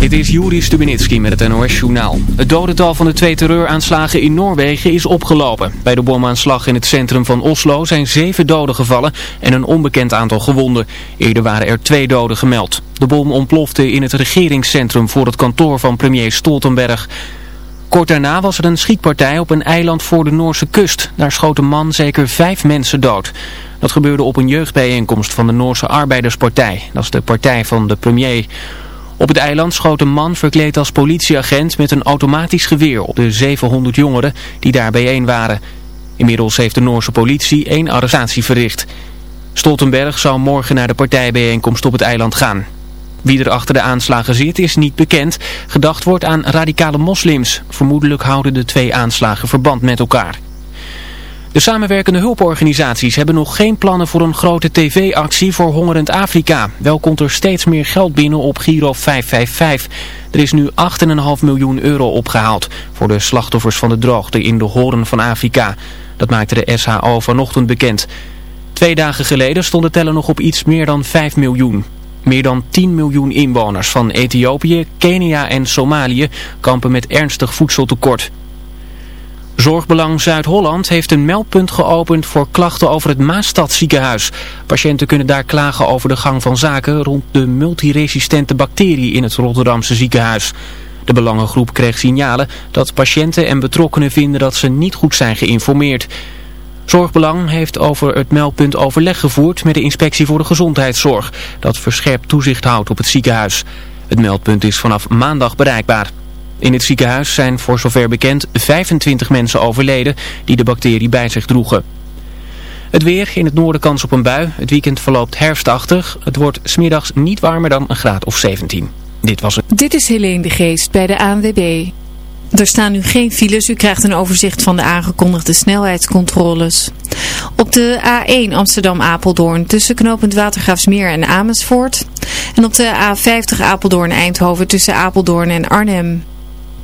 Dit is Juri Stubenitski met het NOS-journaal. Het dodental van de twee terreuraanslagen in Noorwegen is opgelopen. Bij de bomaanslag in het centrum van Oslo zijn zeven doden gevallen en een onbekend aantal gewonden. Eerder waren er twee doden gemeld. De bom ontplofte in het regeringscentrum voor het kantoor van premier Stoltenberg. Kort daarna was er een schietpartij op een eiland voor de Noorse kust. Daar schoot een man zeker vijf mensen dood. Dat gebeurde op een jeugdbijeenkomst van de Noorse Arbeiderspartij. Dat is de partij van de premier. Op het eiland schoot een man verkleed als politieagent met een automatisch geweer op de 700 jongeren die daar bijeen waren. Inmiddels heeft de Noorse politie één arrestatie verricht. Stoltenberg zou morgen naar de partijbijeenkomst op het eiland gaan. Wie er achter de aanslagen zit is niet bekend. Gedacht wordt aan radicale moslims. Vermoedelijk houden de twee aanslagen verband met elkaar. De samenwerkende hulporganisaties hebben nog geen plannen voor een grote tv-actie voor hongerend Afrika. Wel komt er steeds meer geld binnen op Giro 555. Er is nu 8,5 miljoen euro opgehaald voor de slachtoffers van de droogte in de horen van Afrika. Dat maakte de SHO vanochtend bekend. Twee dagen geleden stond de teller nog op iets meer dan 5 miljoen. Meer dan 10 miljoen inwoners van Ethiopië, Kenia en Somalië kampen met ernstig voedseltekort. Zorgbelang Zuid-Holland heeft een meldpunt geopend voor klachten over het Maastadziekenhuis. Patiënten kunnen daar klagen over de gang van zaken rond de multiresistente bacterie in het Rotterdamse ziekenhuis. De belangengroep kreeg signalen dat patiënten en betrokkenen vinden dat ze niet goed zijn geïnformeerd. Zorgbelang heeft over het meldpunt overleg gevoerd met de Inspectie voor de Gezondheidszorg, dat verscherpt toezicht houdt op het ziekenhuis. Het meldpunt is vanaf maandag bereikbaar. In het ziekenhuis zijn voor zover bekend 25 mensen overleden die de bacterie bij zich droegen. Het weer, in het noorden kans op een bui. Het weekend verloopt herfstachtig. Het wordt smiddags niet warmer dan een graad of 17. Dit was het. Dit is Helene de Geest bij de ANWB. Er staan nu geen files. U krijgt een overzicht van de aangekondigde snelheidscontroles. Op de A1 Amsterdam-Apeldoorn tussen knooppunt Watergraafsmeer en Amersfoort. En op de A50 Apeldoorn-Eindhoven tussen Apeldoorn en Arnhem.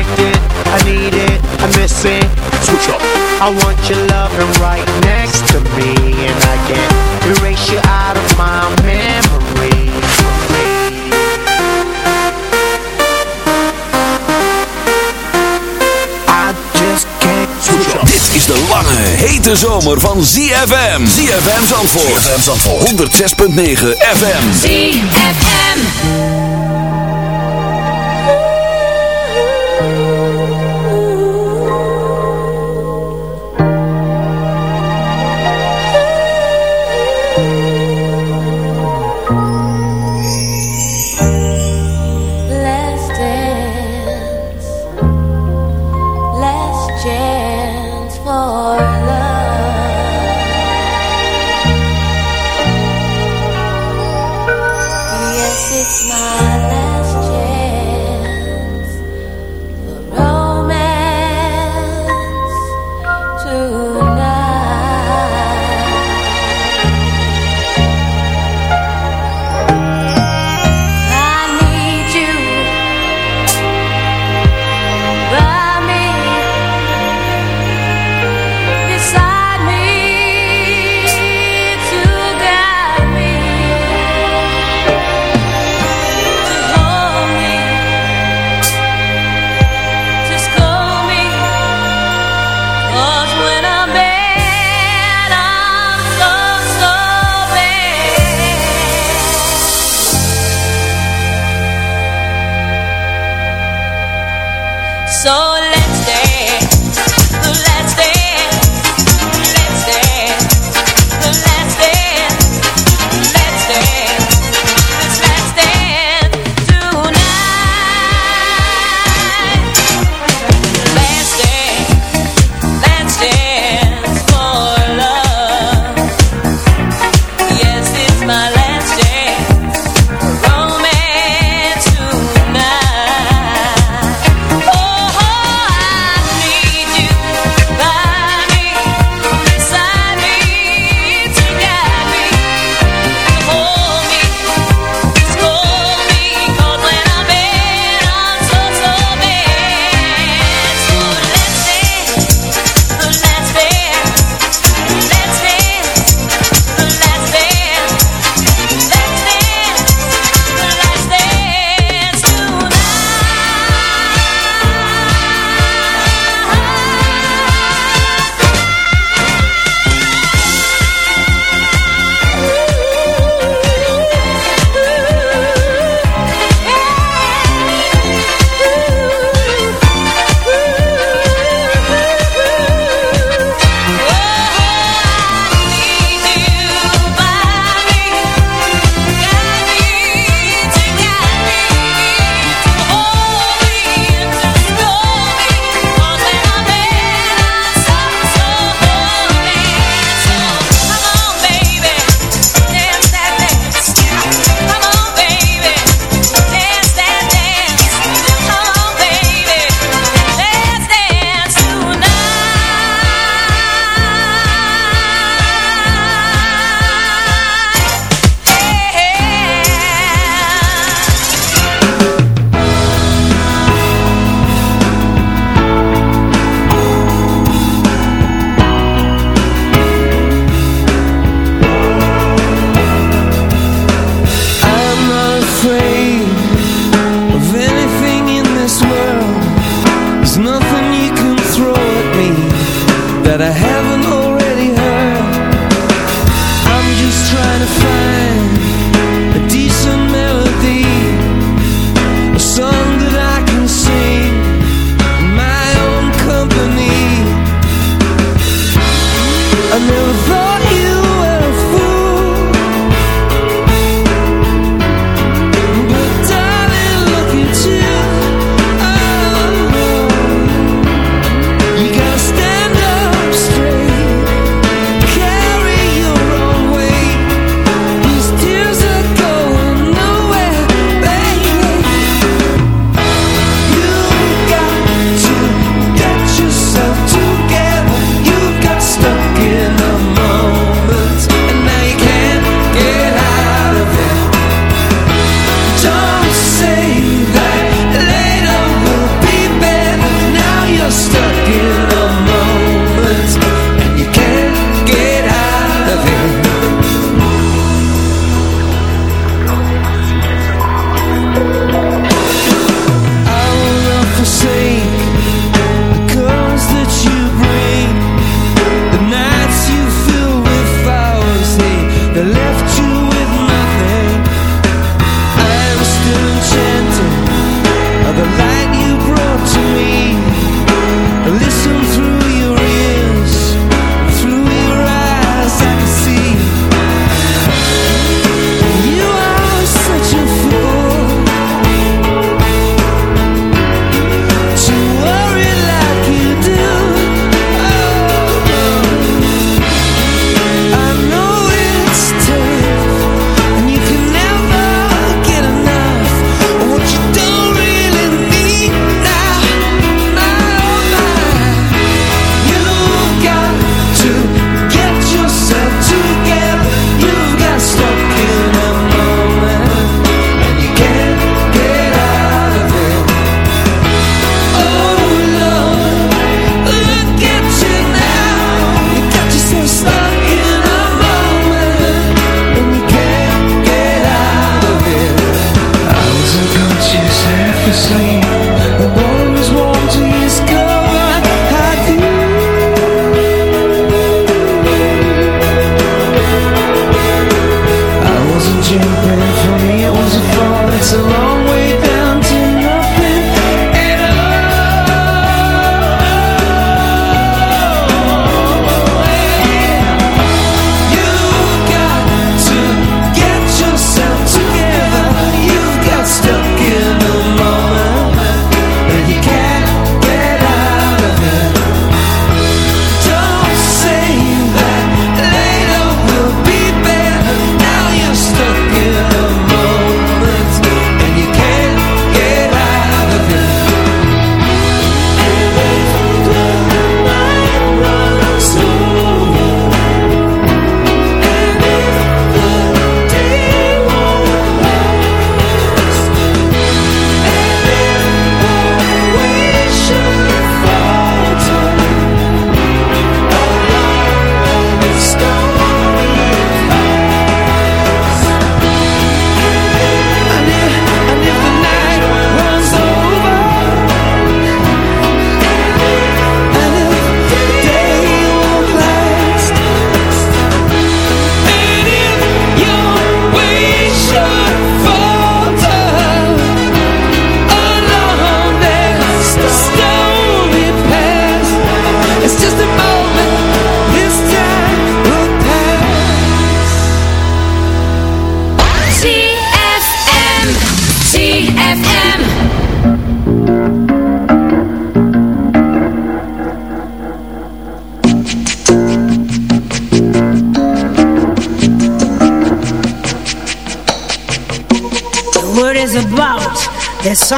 Afflicted, I need it, I miss it. Switch up. I want your loving right next to me, and I can't erase you out of my memory. I just can't Switch up. Dit is de lange, hete zomer van ZFM. ZFM Zandvoort. ZFM Zandvoort. 106.9 FM. ZFM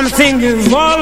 something evolving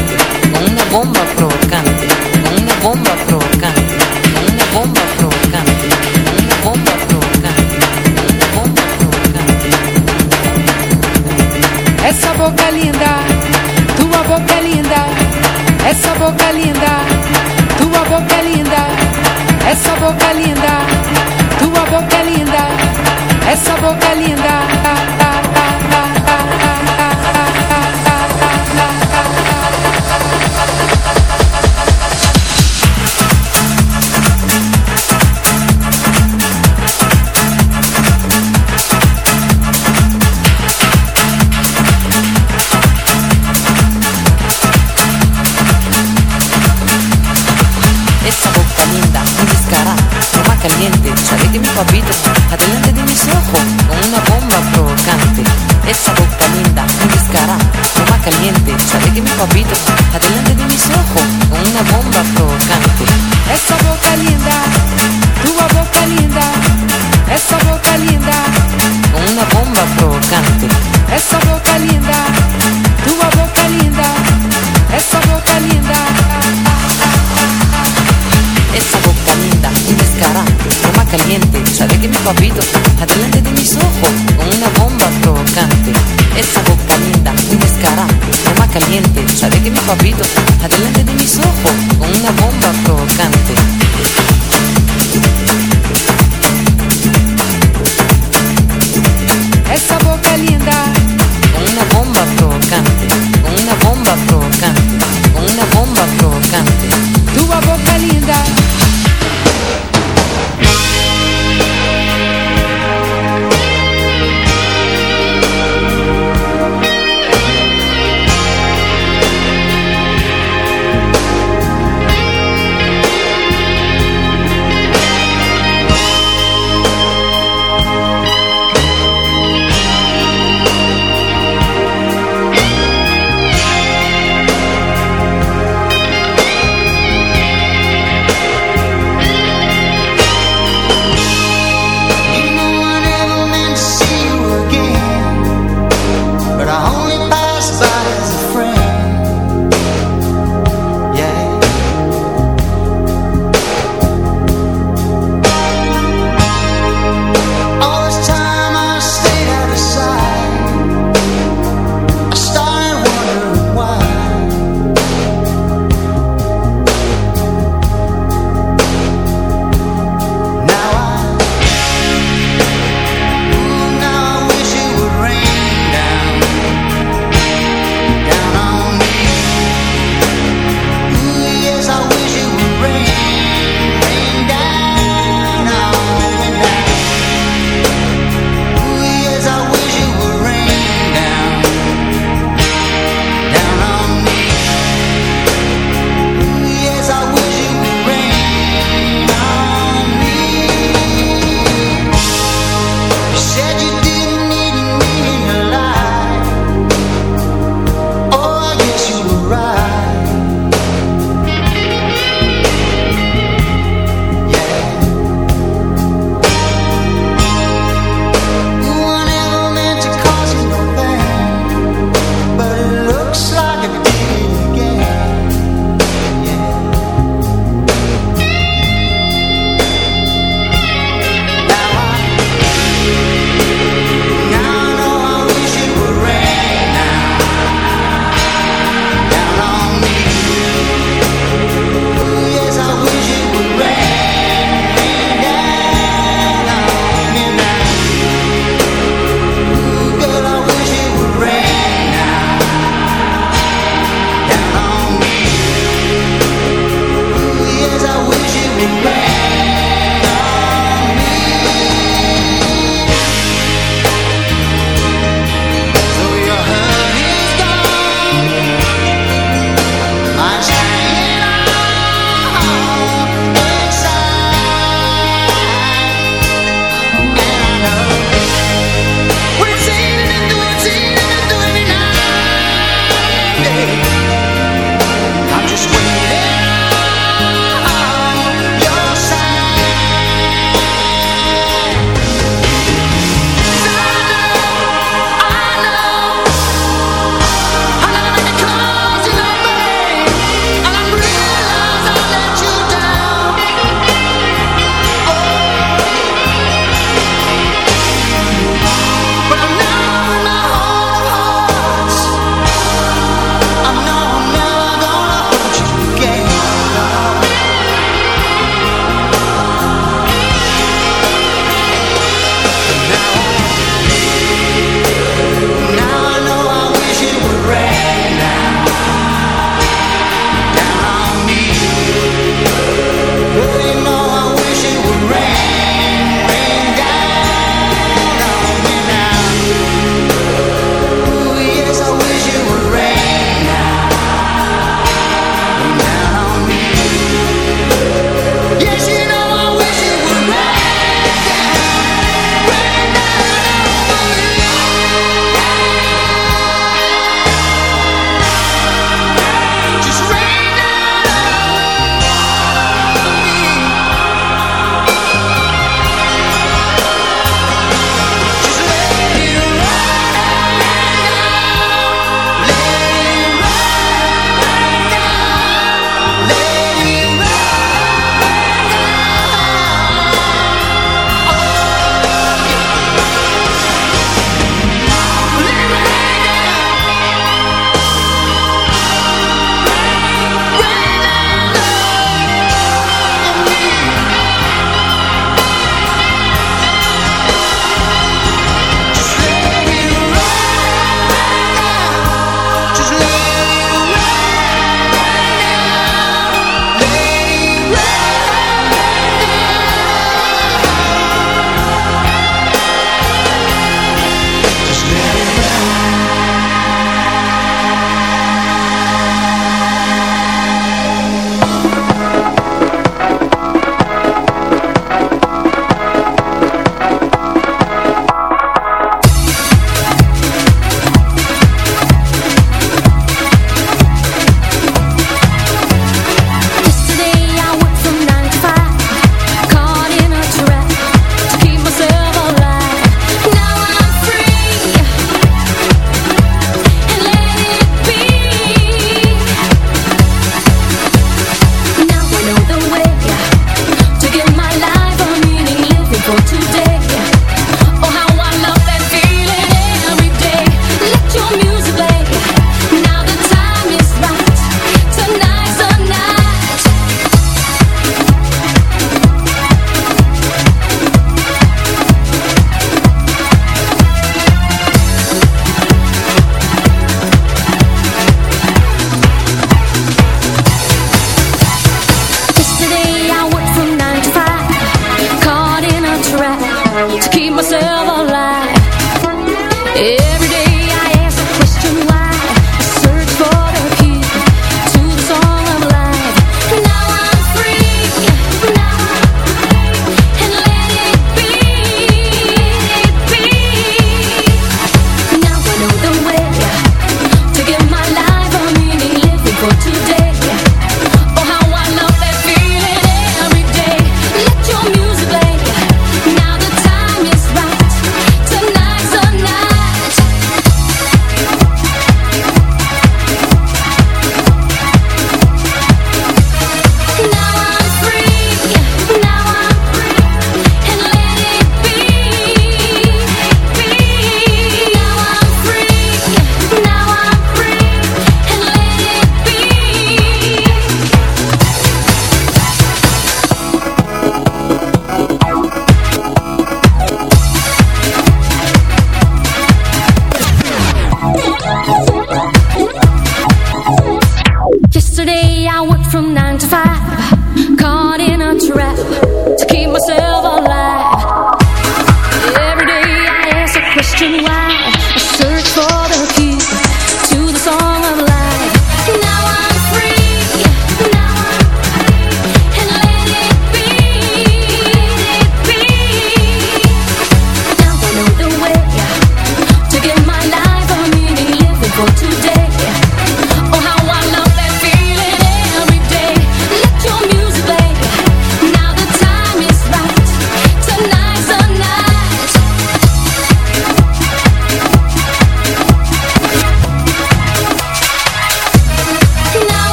caliente, sabe que mi papito, adelante de mis ojos, con una bomba provocante.